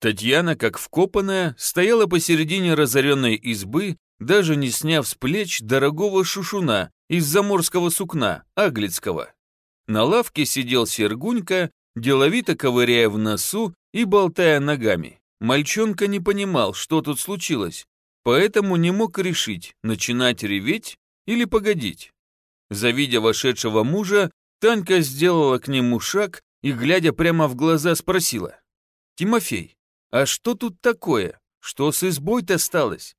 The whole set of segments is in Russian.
Татьяна, как вкопанная, стояла посередине разоренной избы, даже не сняв с плеч дорогого шушуна из заморского сукна, аглицкого. На лавке сидел Сергунька, деловито ковыряя в носу и болтая ногами. Мальчонка не понимал, что тут случилось, поэтому не мог решить, начинать реветь или погодить. Завидя вошедшего мужа, Танька сделала к нему шаг и, глядя прямо в глаза, спросила. «Тимофей, а что тут такое? Что с избой-то сталось?»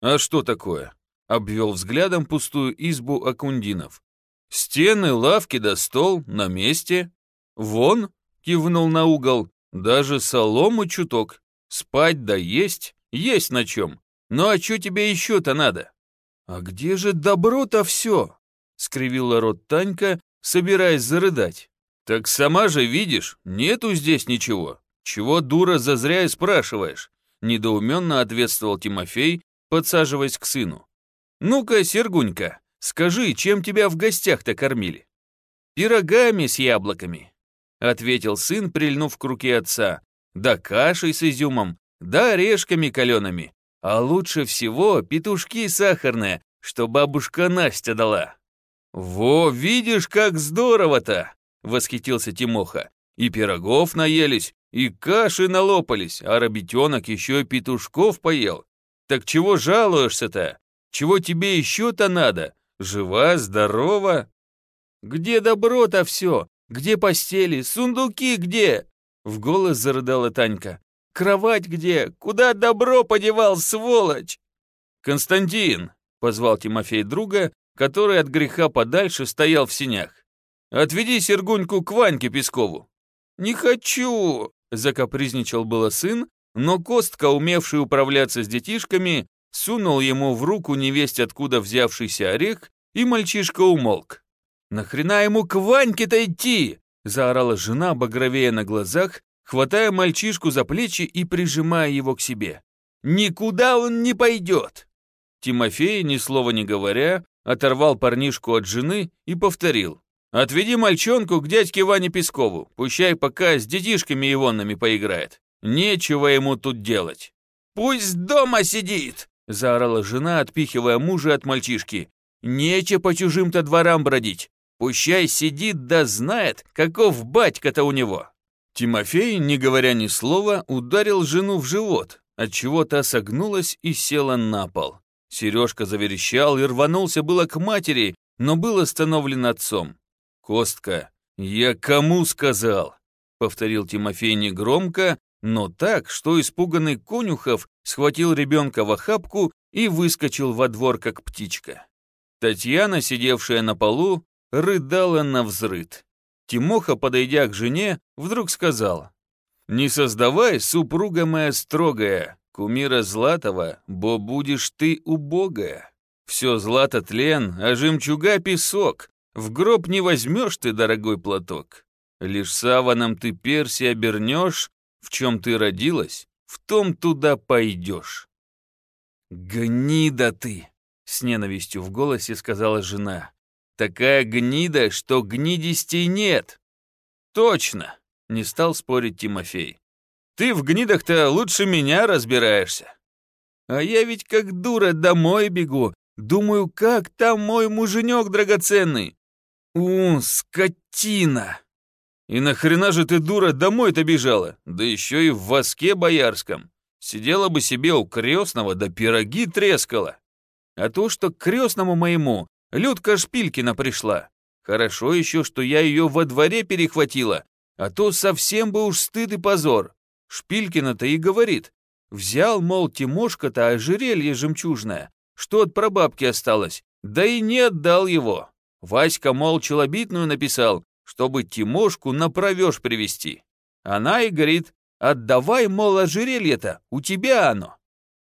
«А что такое?» — обвел взглядом пустую избу Акундинов. «Стены, лавки да стол на месте. Вон», — кивнул на угол, — «даже солому чуток. Спать да есть, есть на чем. Ну а что тебе еще-то надо?» «А где же добро-то все?» — скривила рот Танька, собираясь зарыдать. «Так сама же видишь, нету здесь ничего. Чего, дура, зазря и спрашиваешь?» Недоуменно ответствовал Тимофей, подсаживаясь к сыну. «Ну-ка, Сергунька, скажи, чем тебя в гостях-то кормили?» «Пирогами с яблоками», — ответил сын, прильнув к руке отца. «Да кашей с изюмом, да орешками калеными, а лучше всего петушки сахарные, что бабушка Настя дала». «Во, видишь, как здорово-то!» — восхитился Тимоха. «И пирогов наелись, и каши налопались, а рабитенок еще и петушков поел. Так чего жалуешься-то? Чего тебе еще-то надо? Жива, здорова?» «Где добро-то все? Где постели? Сундуки где?» В голос зарыдала Танька. «Кровать где? Куда добро подевал, сволочь?» «Константин!» — позвал Тимофей друга который от греха подальше стоял в синях. «Отведи Сергуньку к Ваньке Пескову». «Не хочу!» – закапризничал было сын, но Костка, умевший управляться с детишками, сунул ему в руку невесть откуда взявшийся орех, и мальчишка умолк. «Нахрена ему к Ваньке-то идти?» – заорала жена, багровея на глазах, хватая мальчишку за плечи и прижимая его к себе. «Никуда он не пойдет!» Тимофей, ни слова не говоря, оторвал парнишку от жены и повторил. «Отведи мальчонку к дядьке Ване Пескову, пущай пока с детишками Ивонными поиграет. Нечего ему тут делать». «Пусть дома сидит!» – заорала жена, отпихивая мужа от мальчишки. «Нече по чужим-то дворам бродить. Пущай сидит да знает, каков батька-то у него». Тимофей, не говоря ни слова, ударил жену в живот, отчего та согнулась и села на пол. Сережка заверещал и рванулся было к матери, но был остановлен отцом. «Костка, я кому сказал?» — повторил Тимофей негромко, но так, что испуганный конюхов схватил ребенка в охапку и выскочил во двор, как птичка. Татьяна, сидевшая на полу, рыдала на взрыд. Тимоха, подойдя к жене, вдруг сказал, «Не создавай, супруга моя строгая, Кумира Златова, бо будешь ты убогая. Все злато тлен, а жемчуга песок. В гроб не возьмешь ты, дорогой платок. Лишь саваном ты перси обернешь, в чем ты родилась, в том туда пойдешь. «Гнида ты!» — с ненавистью в голосе сказала жена. «Такая гнида, что гнидистей нет!» «Точно!» — не стал спорить Тимофей. Ты в гнидах-то лучше меня разбираешься. А я ведь как дура домой бегу. Думаю, как там мой муженек драгоценный? У, скотина! И нахрена же ты, дура, домой-то бежала? Да еще и в воске боярском. Сидела бы себе у крестного, да пироги трескала. А то, что к крестному моему Людка Шпилькина пришла. Хорошо еще, что я ее во дворе перехватила, а то совсем бы уж стыд и позор. Шпилькина-то и говорит. Взял, мол, Тимошка-то ожерелье жемчужное, что от прабабки осталось, да и не отдал его. Васька, мол, челобитную написал, чтобы Тимошку на провеж привести. Она и говорит, отдавай, мол, ожерелье-то, у тебя оно.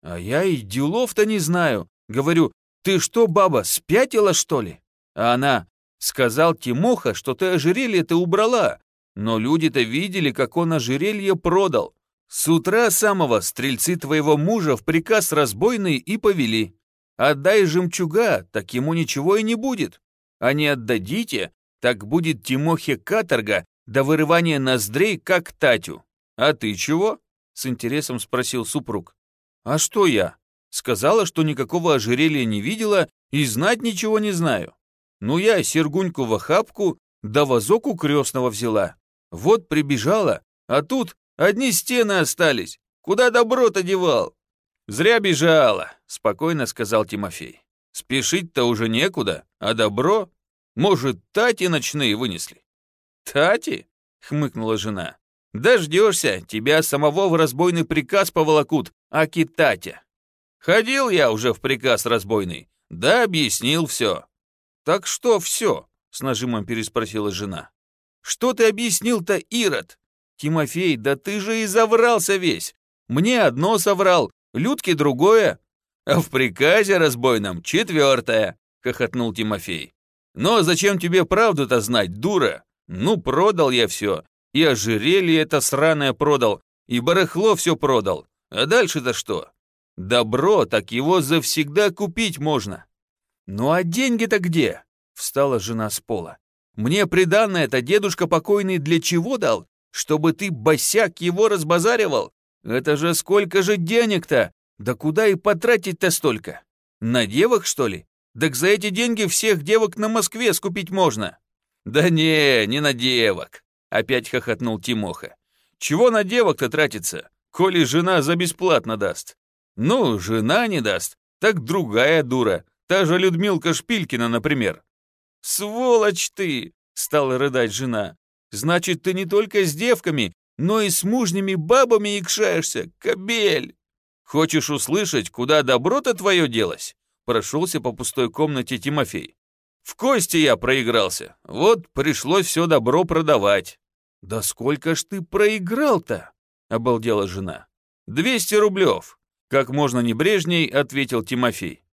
А я и делов-то не знаю. Говорю, ты что, баба, спятила, что ли? А она, сказал Тимоха, что ты ожерелье-то убрала, но люди-то видели, как он ожерелье продал. С утра самого стрельцы твоего мужа в приказ разбойный и повели. Отдай жемчуга, так ему ничего и не будет. А не отдадите, так будет Тимохе каторга до вырывания ноздрей, как Татю. А ты чего? С интересом спросил супруг. А что я? Сказала, что никакого ожерелья не видела и знать ничего не знаю. Ну я Сергуньку в охапку, да вазок у крестного взяла. Вот прибежала, а тут одни стены остались. Куда добро-то девал? Зря бежала, спокойно сказал Тимофей. Спешить-то уже некуда, а добро? Может, тати ночные вынесли? Тати? Хмыкнула жена. Дождешься, тебя самого в разбойный приказ поволокут, а китатя. Ходил я уже в приказ разбойный, да объяснил все. Так что все? С нажимом переспросила жена. Что ты объяснил-то, Ирод? Тимофей, да ты же и заврался весь. Мне одно соврал, Людке другое, а в приказе разбойном четвертое, хохотнул Тимофей. Но зачем тебе правду-то знать, дура? Ну, продал я все, и ожерелье это сраное продал, и барахло все продал. А дальше-то что? Добро, так его завсегда купить можно. Ну а деньги-то где? Встала жена с пола. Мне приданное-то дедушка покойный для чего дал? Чтобы ты, босяк, его разбазаривал? Это же сколько же денег-то? Да куда и потратить-то столько? На девок, что ли? Так за эти деньги всех девок на Москве скупить можно. Да не, не на девок. Опять хохотнул Тимоха. Чего на девок-то тратиться, коли жена за бесплатно даст? Ну, жена не даст, так другая дура, та же Людмилка Шпилькина, например. Сволочь ты, стала рыдать жена. Значит, ты не только с девками, но и с мужними бабами икшаешься, кобель. Хочешь услышать, куда добро-то твое делось? Прошелся по пустой комнате Тимофей. В кости я проигрался, вот пришлось все добро продавать. Да сколько ж ты проиграл-то? Обалдела жена. Двести рублев. Как можно небрежней, ответил Тимофей.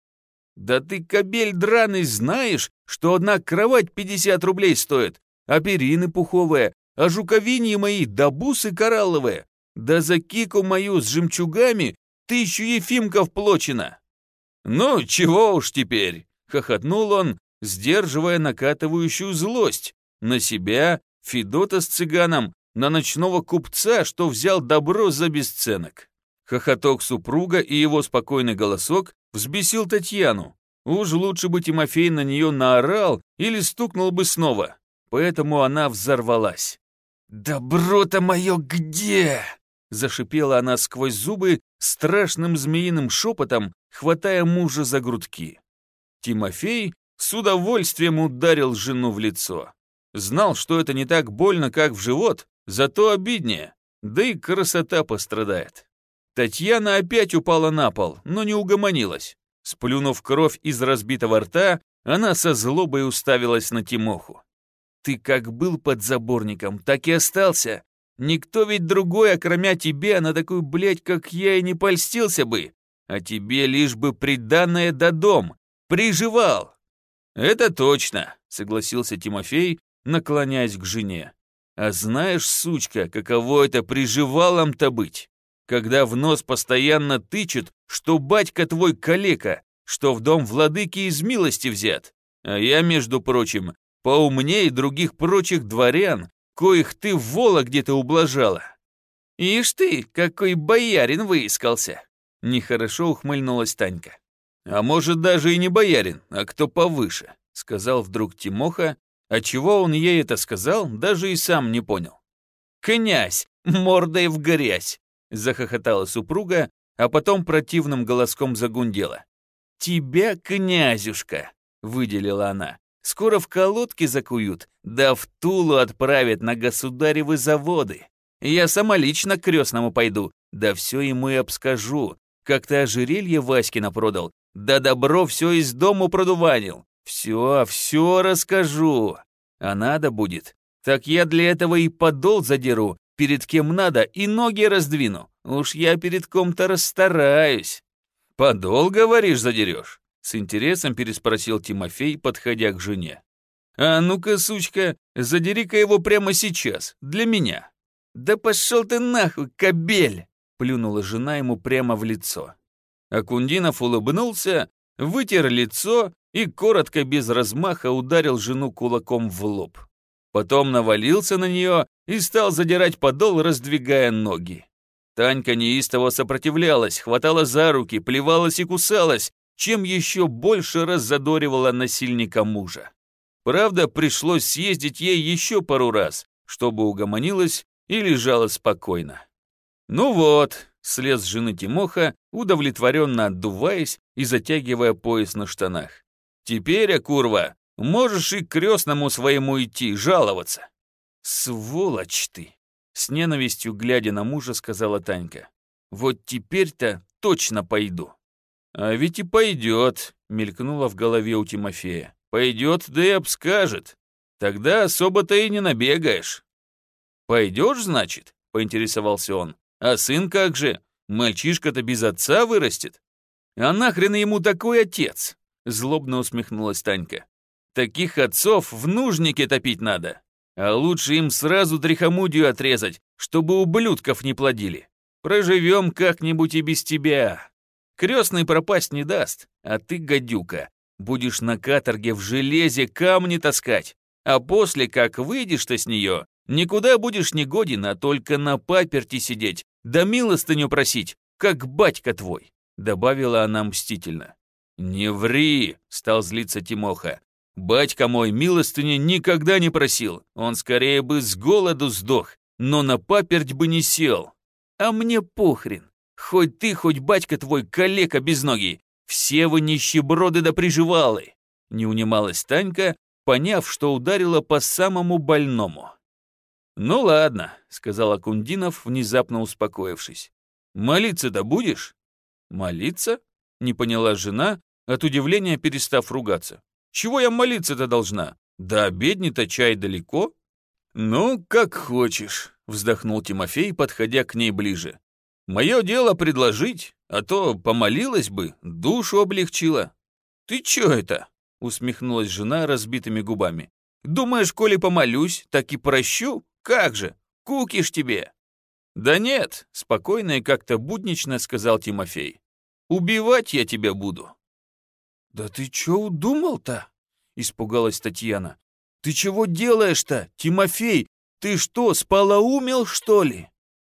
Да ты, кобель драный, знаешь, что одна кровать 50 рублей стоит, а перины пуховые, а жуковиньи мои да бусы коралловые, да за кику мою с жемчугами тысячу ефимков плочено. Ну, чего уж теперь, хохотнул он, сдерживая накатывающую злость на себя, Федота с цыганом, на ночного купца, что взял добро за бесценок. Хохоток супруга и его спокойный голосок взбесил Татьяну. Уж лучше бы Тимофей на нее наорал или стукнул бы снова. Поэтому она взорвалась. «Добро-то мое где?» Зашипела она сквозь зубы страшным змеиным шепотом, хватая мужа за грудки. Тимофей с удовольствием ударил жену в лицо. Знал, что это не так больно, как в живот, зато обиднее, да и красота пострадает. Татьяна опять упала на пол, но не угомонилась. Сплюнув кровь из разбитого рта, она со злобой уставилась на Тимоху. Ты как был под заборником, так и остался. Никто ведь другой, окромя тебе, на такую, блядь, как я, и не польстился бы. А тебе лишь бы приданное до дом. Приживал. Это точно, согласился Тимофей, наклоняясь к жене. А знаешь, сучка, каково это приживалом-то быть? Когда в нос постоянно тычут, что батька твой калека, что в дом владыки из милости взят. А я, между прочим, поумнее других прочих дворян, коих ты в Вологде-то ублажала. Ишь ты, какой боярин выискался!» Нехорошо ухмыльнулась Танька. «А может, даже и не боярин, а кто повыше», сказал вдруг Тимоха, а чего он ей это сказал, даже и сам не понял. «Князь, мордой в грязь!» захохотала супруга, а потом противным голоском загундела. «Тебя, князюшка!» выделила она. Скоро в колодки закуют, да в Тулу отправят на государевы заводы. Я сама лично к крестному пойду, да все ему и обскажу. Как ты ожерелье Васькина продал, да добро все из дому продуванил. Все, все расскажу. А надо будет. Так я для этого и подол задеру, перед кем надо, и ноги раздвину. Уж я перед ком-то расстараюсь. Подол, говоришь, задерешь? С интересом переспросил Тимофей, подходя к жене. «А ну-ка, сучка, задери-ка его прямо сейчас, для меня». «Да пошел ты нахуй, кобель!» плюнула жена ему прямо в лицо. Акундинов улыбнулся, вытер лицо и коротко, без размаха, ударил жену кулаком в лоб. Потом навалился на нее и стал задирать подол, раздвигая ноги. Танька неистово сопротивлялась, хватала за руки, плевалась и кусалась, чем еще больше раззадоривала насильника мужа. Правда, пришлось съездить ей еще пару раз, чтобы угомонилась и лежала спокойно. Ну вот, слез жены Тимоха, удовлетворенно отдуваясь и затягивая пояс на штанах. Теперь, Акурва, можешь и к крестному своему идти, жаловаться. Сволочь ты! С ненавистью, глядя на мужа, сказала Танька. Вот теперь-то точно пойду. А ведь и пойдет, мелькнуло в голове у Тимофея. Пойдет, да и обскажет. Тогда особо-то и не набегаешь. Пойдешь, значит? Поинтересовался он. А сын как же? Мальчишка-то без отца вырастет. А нахрен ему такой отец? Злобно усмехнулась Танька. Таких отцов в нужнике топить надо. А лучше им сразу трихомудию отрезать, чтобы ублюдков не плодили. Проживем как-нибудь и без тебя. Крестный пропасть не даст, а ты, гадюка, будешь на каторге в железе камни таскать, а после, как выйдешь-то с нее, никуда будешь не годен, а только на паперти сидеть, да милостыню просить, как батька твой», — добавила она мстительно. «Не ври!» — стал злиться Тимоха. Батька мой милостыни никогда не просил, он скорее бы с голоду сдох, но на паперть бы не сел. А мне похрен, хоть ты, хоть батька твой калека без ноги, все вы нищеброды да приживалы. Не унималась Танька, поняв, что ударила по самому больному. «Ну ладно», — сказал Акундинов, внезапно успокоившись. «Молиться-то будешь?» «Молиться?» — не поняла жена, от удивления перестав ругаться. Чего я молиться-то должна? Да обедни-то чай далеко. Ну, как хочешь, вздохнул Тимофей, подходя к ней ближе. Мое дело предложить, а то помолилась бы, душу облегчила. Ты чё это? Усмехнулась жена разбитыми губами. Думаешь, коли помолюсь, так и прощу? Как же? Кукиш тебе. Да нет, спокойно и как-то буднично сказал Тимофей. Убивать я тебя буду. «Да ты чё удумал-то?» — испугалась Татьяна. «Ты чего делаешь-то, Тимофей? Ты что, спалоумел, что ли?»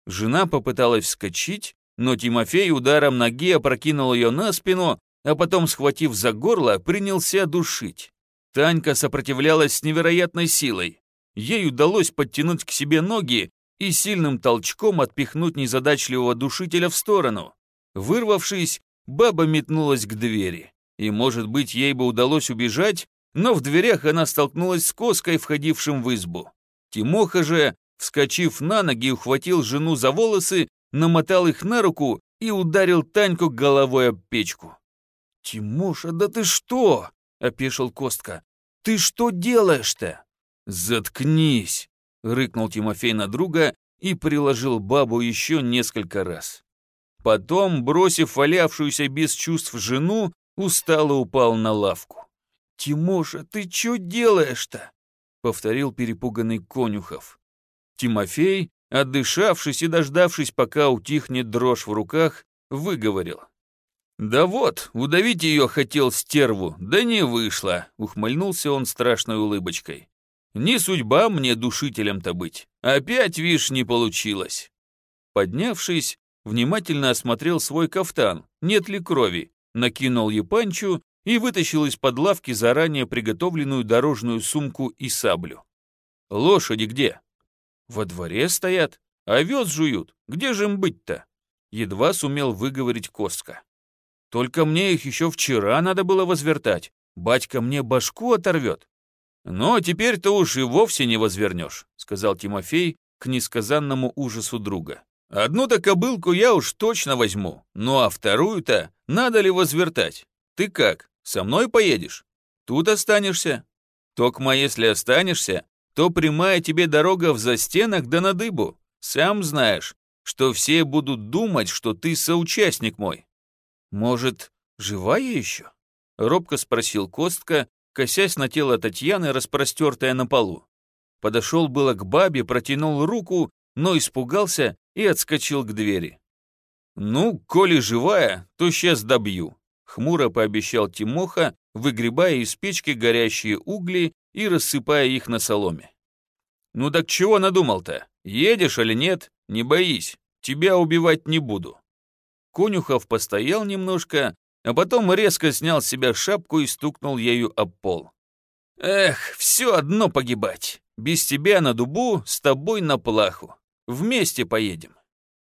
Жена попыталась вскочить, но Тимофей ударом ноги опрокинул ее на спину, а потом, схватив за горло, принялся душить. Танька сопротивлялась с невероятной силой. Ей удалось подтянуть к себе ноги и сильным толчком отпихнуть незадачливого душителя в сторону. Вырвавшись, баба метнулась к двери и, может быть, ей бы удалось убежать, но в дверях она столкнулась с Коской, входившим в избу. Тимоха же, вскочив на ноги, ухватил жену за волосы, намотал их на руку и ударил Таньку головой об печку. «Тимоша, да ты что?» — опешил Костка. «Ты что делаешь-то?» «Заткнись!» — рыкнул Тимофей на друга и приложил бабу еще несколько раз. Потом, бросив валявшуюся без чувств жену, устало упал на лавку. «Тимоша, ты что делаешь-то?» — повторил перепуганный Конюхов. Тимофей, отдышавшись и дождавшись, пока утихнет дрожь в руках, выговорил. «Да вот, удавить ее хотел стерву, да не вышло», — ухмыльнулся он страшной улыбочкой. «Не судьба мне душителем-то быть. Опять, вишь, не получилось». Поднявшись, внимательно осмотрел свой кафтан, нет ли крови, накинул епанчу и вытащил из-под лавки заранее приготовленную дорожную сумку и саблю. «Лошади где?» «Во дворе стоят, овес жуют. Где же им быть-то?» Едва сумел выговорить Костка. «Только мне их еще вчера надо было возвертать. Батька мне башку оторвет». «Но теперь-то уж и вовсе не возвернешь», — сказал Тимофей к несказанному ужасу друга. Одну-то кобылку я уж точно возьму, ну а вторую-то надо ли возвертать? Ты как, со мной поедешь? Тут останешься? Токма если останешься, то прямая тебе дорога в застенок да на дыбу. Сам знаешь, что все будут думать, что ты соучастник мой. Может, живая еще? Робко спросил Костка, косясь на тело Татьяны, распростертое на полу. Подошел было к бабе, протянул руку, но испугался и отскочил к двери. «Ну, коли живая, то сейчас добью», — хмуро пообещал Тимоха, выгребая из печки горящие угли и рассыпая их на соломе. «Ну так чего надумал-то? Едешь или нет? Не боись. тебя убивать не буду». Конюхов постоял немножко, а потом резко снял с себя шапку и стукнул ею об пол. «Эх, все одно погибать. Без тебя на дубу, с тобой на плаху. Вместе поедем».